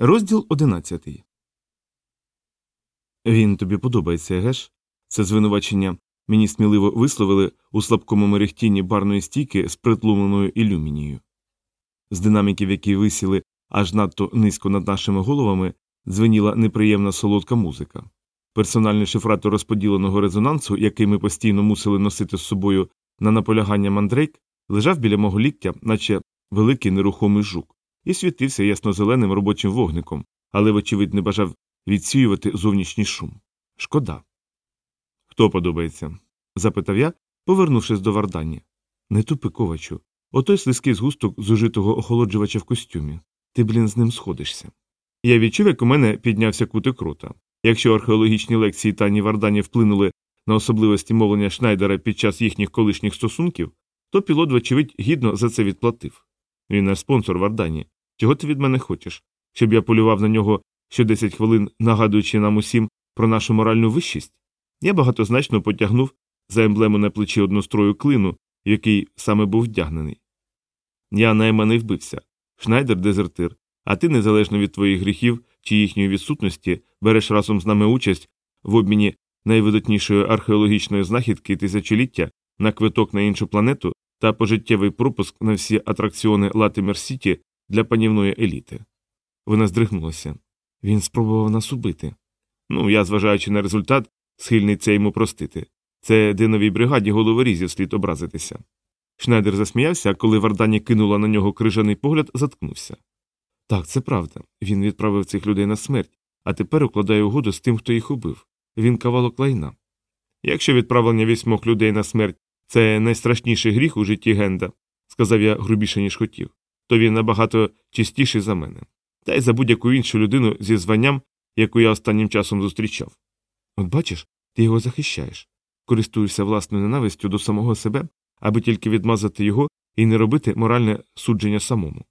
Розділ одинадцятий. Він тобі подобається, геш? Це звинувачення мені сміливо висловили у слабкому мерехтінні барної стійки з притлумленою ілюмінією. З динаміків, які висіли аж надто низько над нашими головами, дзвеніла неприємна солодка музика. Персональний шифратор розподіленого резонансу, який ми постійно мусили носити з собою на наполягання мандрейк, лежав біля мого ліктя, наче великий нерухомий жук, і світився ясно-зеленим робочим вогником, але, вочевидь, не бажав відсіювати зовнішній шум. Шкода. Хто подобається? запитав я, повернувшись до Вардані. Не тупи, ковачу. Отой слизький згусток зужитого охолоджувача в костюмі. Ти, блін, з ним сходишся. Я відчув, як у мене піднявся кутик рота. Якщо археологічні лекції Тані Вардані вплинули на особливості мовлення Шнайдера під час їхніх колишніх стосунків, то пілот, вочевидь, гідно за це відплатив. Він наш спонсор Вардані. Чого ти від мене хочеш? Щоб я полював на нього що 10 хвилин, нагадуючи нам усім про нашу моральну вищість? Я багатозначно потягнув за емблему на плечі однострою клину, в який саме був вдягнений. Я найманий вбився. Шнайдер дезертир, а ти, незалежно від твоїх гріхів чи їхньої відсутності, береш разом з нами участь в обміні найвидатнішої археологічної знахідки тисячоліття на квиток на іншу планету та пожиттєвий пропуск на всі атракціони Латимер Сіті для панівної еліти. Вона здригнулася. Він спробував нас убити. Ну, я, зважаючи на результат, схильний це йому простити. Це диновій бригаді головорізів слід образитися. Шнайдер засміявся, а коли Вардані кинула на нього крижаний погляд, заткнувся. Так, це правда. Він відправив цих людей на смерть, а тепер укладає угоду з тим, хто їх убив. Він кавалок лайна. Якщо відправлення вісьмох людей на смерть це найстрашніший гріх у житті Генда, сказав я грубіше, ніж хотів, то він набагато чистіший за мене, та й за будь-яку іншу людину зі званням, яку я останнім часом зустрічав. От бачиш, ти його захищаєш, користуєшся власною ненавистю до самого себе, аби тільки відмазати його і не робити моральне судження самому.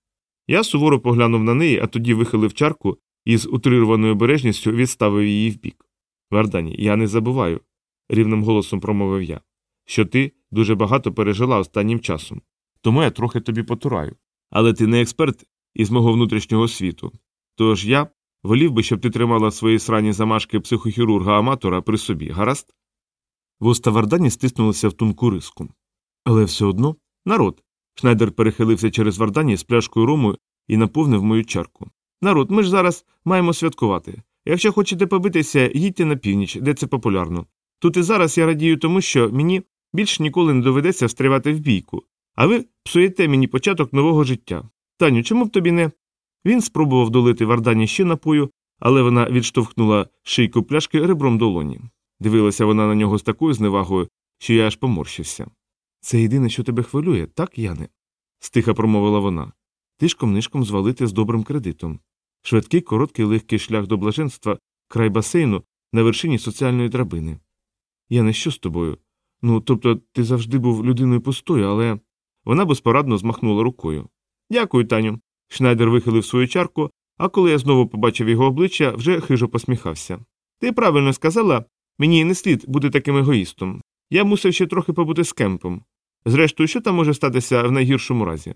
Я суворо поглянув на неї, а тоді вихилив чарку і з утрированою обережністю відставив її вбік. Вардані, я не забуваю, рівним голосом промовив я, що ти дуже багато пережила останнім часом. Тому я трохи тобі потураю. Але ти не експерт із мого внутрішнього світу. Тож я волів би, щоб ти тримала свої срані замашки психохірурга аматора при собі, гаразд? Вуста Вардані стиснулися в тонку риску. Але все одно народ. Шнайдер перехилився через Вардані з пляшкою рому і наповнив мою чарку. Народ, ми ж зараз маємо святкувати. Якщо хочете побитися, їдьте на північ, де це популярно. Тут і зараз я радію тому, що мені більш ніколи не доведеться встрівати в бійку, а ви псуєте мені початок нового життя. Таню, чому б тобі не. Він спробував долити Вардані ще напою, але вона відштовхнула шийку пляшки ребром долоні. Дивилася вона на нього з такою зневагою, що я аж поморщився. Це єдине, що тебе хвилює, так, Яне? стиха промовила вона. Тишком нишком звалити з добрим кредитом. Швидкий, короткий, легкий шлях до блаженства, край басейну на вершині соціальної драбини. Яне, що з тобою? Ну, тобто, ти завжди був людиною пустою, але. Вона безпорадно змахнула рукою. Дякую, Таню. Шнайдер вихилив свою чарку, а коли я знову побачив його обличчя, вже хижо посміхався. Ти правильно сказала, мені не слід бути таким егоїстом. Я мусив ще трохи побути з кемпом. Зрештою, що там може статися в найгіршому разі?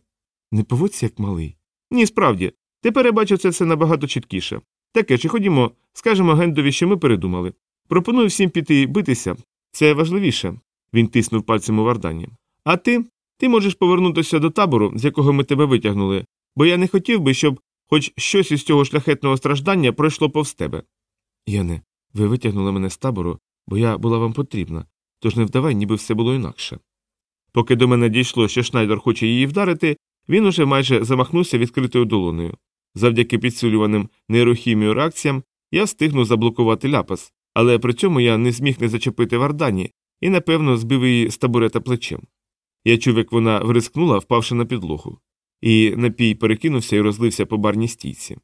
Не поводься, як малий. Ні, справді. Тепер я бачу це все набагато чіткіше. Таке чи ходімо, скажемо агентові, що ми передумали. Пропоную всім піти битися. Це важливіше. Він тиснув пальцем у Вардані. А ти? Ти можеш повернутися до табору, з якого ми тебе витягнули, бо я не хотів би, щоб хоч щось із цього шляхетного страждання пройшло повз тебе. Яне, ви витягнули мене з табору, бо я була вам потрібна, тож не вдавай, ніби все було інакше. Поки до мене дійшло, що Шнайдер хоче її вдарити, він уже майже замахнувся відкритою долоною. Завдяки підсилюваним нейрохімію реакціям я встигну заблокувати ляпас, але при цьому я не зміг не зачепити Вардані і, напевно, збив її з табурета плечем. Я чув, як вона врискнула, впавши на підлогу, і напій перекинувся і розлився по барній стійці.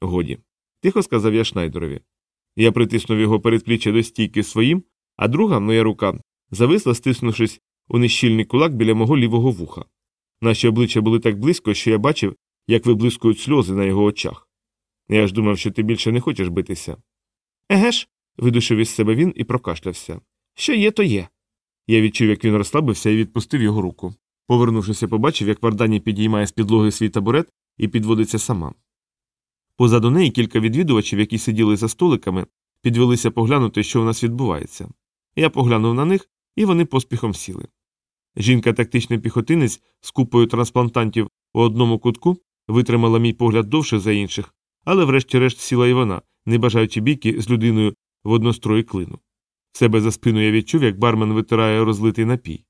Годі. Тихо сказав я Шнайдерові. Я притиснув його передпліччя до стійки своїм, а друга моя рука зависла, стиснувшись у нещільний кулак біля мого лівого вуха. Наші обличчя були так близько, що я бачив, як виблискують сльози на його очах. Я ж думав, що ти більше не хочеш битися. Еге ж, видушив із себе він і прокашлявся. Що є, то є. Я відчув, як він розслабився і відпустив його руку. Повернувшися, побачив, як Вардані підіймає з підлоги свій табурет і підводиться сама. Позаду неї кілька відвідувачів, які сиділи за столиками, підвелися поглянути, що у нас відбувається. Я поглянув на них, і вони поспіхом сіли. Жінка тактичний піхотинець з купою трансплантантів у одному кутку витримала мій погляд довше за інших, але врешті-решт сіла і вона, не бажаючи бійки з людиною в однострої клину. Себе за спину я відчув, як бармен витирає розлитий напій.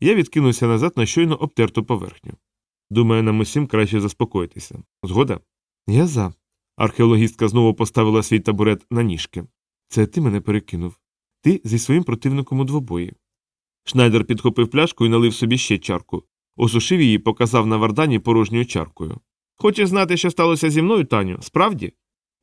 Я відкинувся назад на щойно обтерту поверхню. Думаю, нам усім краще заспокоїтися. Згода? Я за. Археологістка знову поставила свій табурет на ніжки. Це ти мене перекинув. Ти зі своїм противником у двобої. Шнайдер підхопив пляшку і налив собі ще чарку. Осушив її, показав на вардані порожньою чаркою. Хочеш знати, що сталося зі мною, Таню? Справді?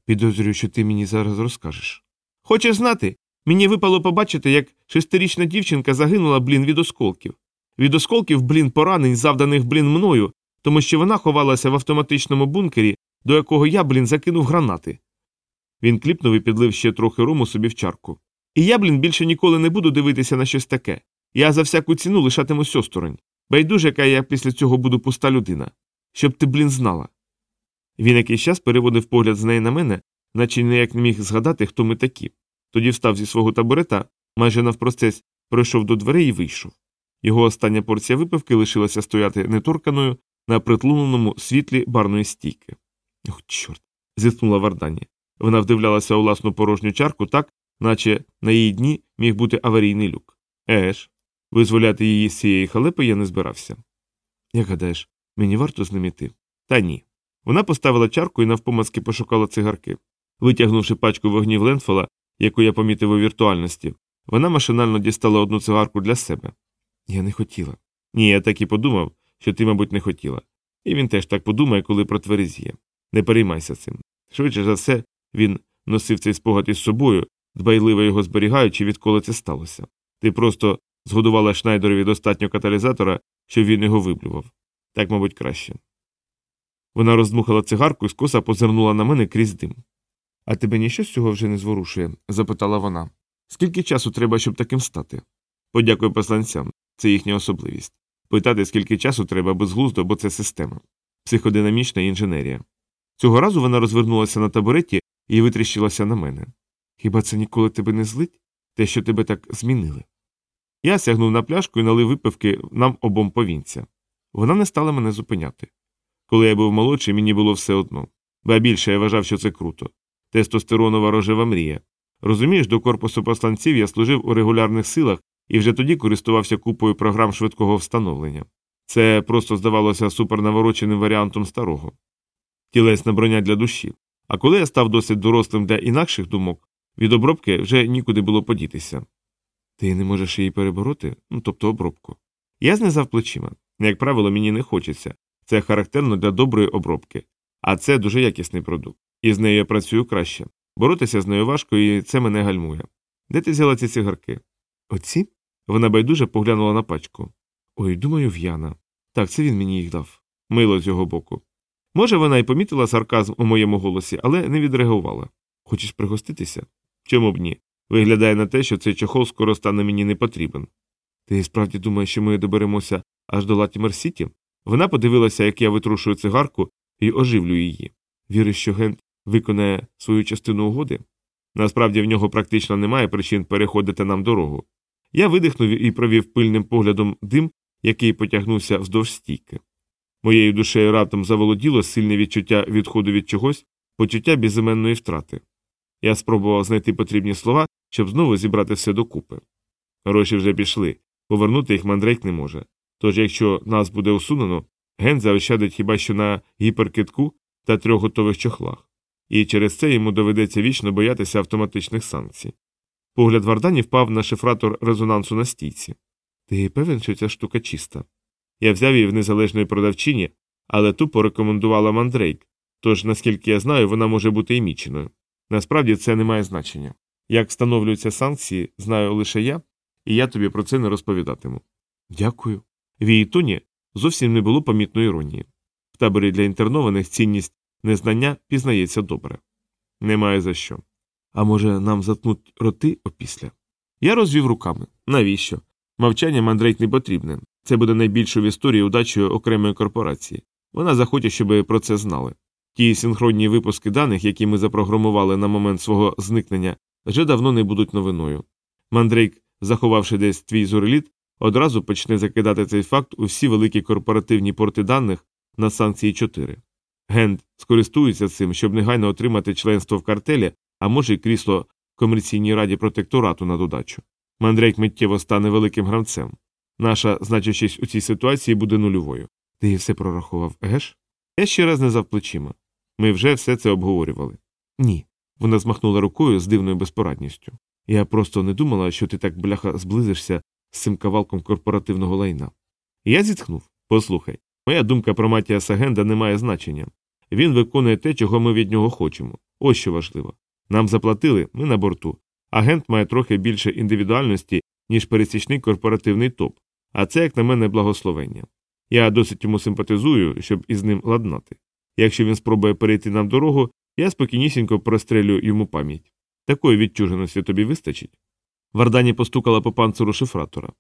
Підозрюю, що ти мені зараз розкажеш. Хочеш знати? Мені випало побачити, як шестирічна дівчинка загинула, блін, від осколків. Від осколків, блін, поранень, завданих, блін, мною, тому що вона ховалася в автоматичному бункері, до якого я, блін, закинув гранати. Він кліпнув і підлив ще трохи рому собі в чарку. І я, блін, більше ніколи не буду дивитися на щось таке. Я за всяку ціну лишатимусь осторонь. Байдуже, яка я після цього буду пуста людина. Щоб ти, блін, знала. Він якийсь час переводив погляд з неї на мене, наче ніяк не міг згадати, хто ми такі. Тоді встав зі свого табурета, майже навпростець пройшов до дверей і вийшов. Його остання порція випивки лишилася стояти неторканою на притлуненому світлі барної стійки. Ох, чорт. зітхнула Вардані. Вона вдивлялася у власну порожню чарку так, наче на її дні міг бути аварійний люк. Еж, визволяти її з цієї халепи я не збирався. Як гадаєш, мені варто з ним іти? Та ні. Вона поставила чарку і навпомацки пошукала цигарки. Витягнувши пачку вогнів Ленфола, яку я помітив у віртуальності, вона машинально дістала одну цигарку для себе. Я не хотіла. Ні, я так і подумав, що ти, мабуть, не хотіла. І він теж так подумає, коли про протверезіє. Не переймайся цим. Швидше за все, він носив цей спогад із собою, дбайливо його зберігаючи, відколи це сталося. Ти просто згодувала Шнайдерові достатньо каталізатора, щоб він його виблював. Так, мабуть, краще. Вона роздмухала цигарку і скоса позирнула на мене крізь дим. А тебе ніщо з цього вже не зворушує? запитала вона. Скільки часу треба, щоб таким стати? Подякую посланцям, це їхня особливість. Питати, скільки часу треба безглуздо, бо це система. Психодинамічна інженерія. Цього разу вона розвернулася на табуреті і витріщилася на мене. Хіба це ніколи тебе не злить? Те, що тебе так змінили? Я сягнув на пляшку і налив випивки нам обом повінця. Вона не стала мене зупиняти. Коли я був молодший, мені було все одно. Ба більше я вважав, що це круто. Тестостеронова рожева мрія. Розумієш, до корпусу посланців я служив у регулярних силах і вже тоді користувався купою програм швидкого встановлення. Це просто здавалося супернавороченим варіантом старого. Тілесна броня для душі. А коли я став досить дорослим для інакших думок, від обробки вже нікуди було подітися. Ти не можеш її перебороти, ну тобто обробку. Я знизав плечима. Як правило, мені не хочеться. Це характерно для доброї обробки. А це дуже якісний продукт. І з нею я працюю краще. Боротися з нею важко, і це мене гальмує. Де ти взяла ці цигарки? Оці? Вона байдуже поглянула на пачку. Ой, думаю, в'яна. Так, це він мені їх дав. Мило з його боку. Може, вона й помітила сарказм у моєму голосі, але не відреагувала. Хочеш пригоститися? Чому б ні? Виглядає на те, що цей чохол скоро стане мені не потрібен. Ти справді думаєш, що ми доберемося аж до Латімер Сіті? Вона подивилася, як я витрушую цигарку і оживлю її. Віриш, що Гент виконає свою частину угоди? Насправді в нього практично немає причин переходити нам дорогу. Я видихнув і провів пильним поглядом дим, який потягнувся вздовж стійки. Моєю душею раптом заволоділо сильне відчуття відходу від чогось, почуття безіменної втрати. Я спробував знайти потрібні слова, щоб знову зібрати все докупи. Гроші вже пішли, повернути їх мандрейк не може. Тож, якщо нас буде усунено, ген заощадить хіба що на гіперкитку та трьох готових чохлах, і через це йому доведеться вічно боятися автоматичних санкцій. Погляд Вардані впав на шифратор резонансу на стійці. Ти певен, що ця штука чиста? Я взяв її в незалежної продавчині, але ту порекомендувала мандрейк, тож, наскільки я знаю, вона може бути і міченою. Насправді це не має значення. Як встановлюються санкції, знаю лише я, і я тобі про це не розповідатиму. Дякую. В її тоні зовсім не було помітної іронії. В таборі для інтернованих цінність незнання пізнається добре. Немає за що. А може, нам заткнуть роти опісля? Я розвів руками. Навіщо? Мовчання мандрейк не потрібне. Це буде найбільшою в історії удачею окремої корпорації. Вона захоче, щоб про це знали. Ті синхронні випуски даних, які ми запрограмували на момент свого зникнення, вже давно не будуть новиною. Мандрейк, заховавши десь твій зореліт, одразу почне закидати цей факт у всі великі корпоративні порти даних на санкції 4. Генд скористується цим, щоб негайно отримати членство в картелі, а може й крісло в комерційній раді протекторату на додачу. Мандрейк миттєво стане великим гравцем. Наша значущість у цій ситуації буде нульовою. Ти все прорахував, геш? Я ще раз не зав плечима. Ми вже все це обговорювали. Ні. Вона змахнула рукою з дивною безпорадністю. Я просто не думала, що ти так бляха зблизишся з цим кавалком корпоративного лайна. Я зітхнув. Послухай, моя думка про Матія Сагенда не має значення. Він виконує те, чого ми від нього хочемо. Ось що важливо. Нам заплатили, ми на борту. Агент має трохи більше індивідуальності, ніж пересічний корпоративний топ, а це, як на мене, благословення. Я досить йому симпатизую, щоб із ним ладнати. Якщо він спробує перейти нам дорогу, я спокійнісінько прострелю йому пам'ять. Такої відчуженості тобі вистачить. Вардані постукала по панциру шифратора.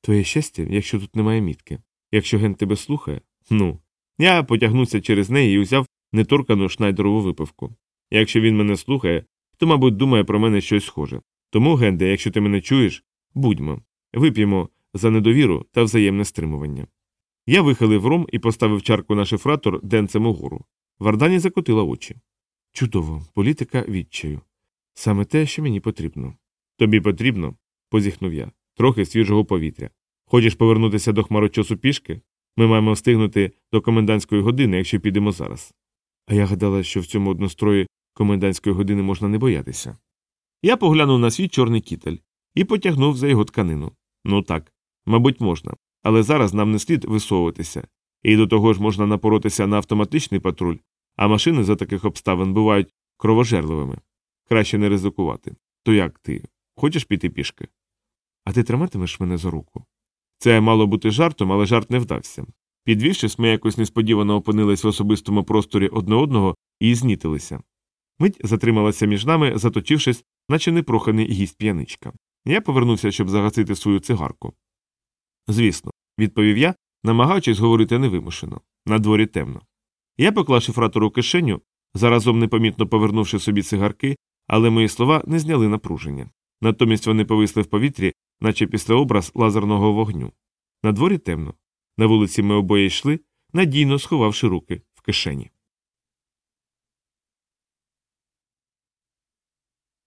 Твоє щастя, якщо тут немає мітки. Якщо ген тебе слухає, ну. Я потягнувся через неї і взяв неторкану шнайдерову випивку. Якщо він мене слухає, то, мабуть, думає про мене щось схоже. Тому, Генде, якщо ти мене чуєш, будьмо, вип'ємо за недовіру та взаємне стримування. Я вихилив ром і поставив чарку на шифратор денцем угору. Вардані закотила очі. Чудово, політика відчаю. Саме те, що мені потрібно. Тобі потрібно, позіхнув я, трохи свіжого повітря. Хочеш повернутися до хмарочосу пішки? Ми маємо встигнути до комендантської години, якщо підемо зараз. А я гадала, що в цьому однострої комендантської години можна не боятися. Я поглянув на свій чорний кітель і потягнув за його тканину. Ну так, мабуть, можна, але зараз нам не слід висовуватися, і до того ж можна напоротися на автоматичний патруль, а машини за таких обставин бувають кровожерливими. Краще не ризикувати. То як ти? Хочеш піти пішки? А ти триматимеш мене за руку? Це мало бути жартом, але жарт не вдався. Підвівшись, ми якось несподівано опинились в особистому просторі одне одного і знітилися. Мить затрималася між нами, заточившись, наче непроханий гість п'яничка. Я повернувся, щоб загасити свою цигарку. Звісно, відповів я, намагаючись говорити невимушено. На дворі темно. Я поклав шифратор у кишеню, заразом непомітно повернувши собі цигарки, але мої слова не зняли напруження. Натомість вони повисли в повітрі, наче після образ лазерного вогню. На дворі темно. На вулиці ми обоє йшли, надійно сховавши руки в кишені.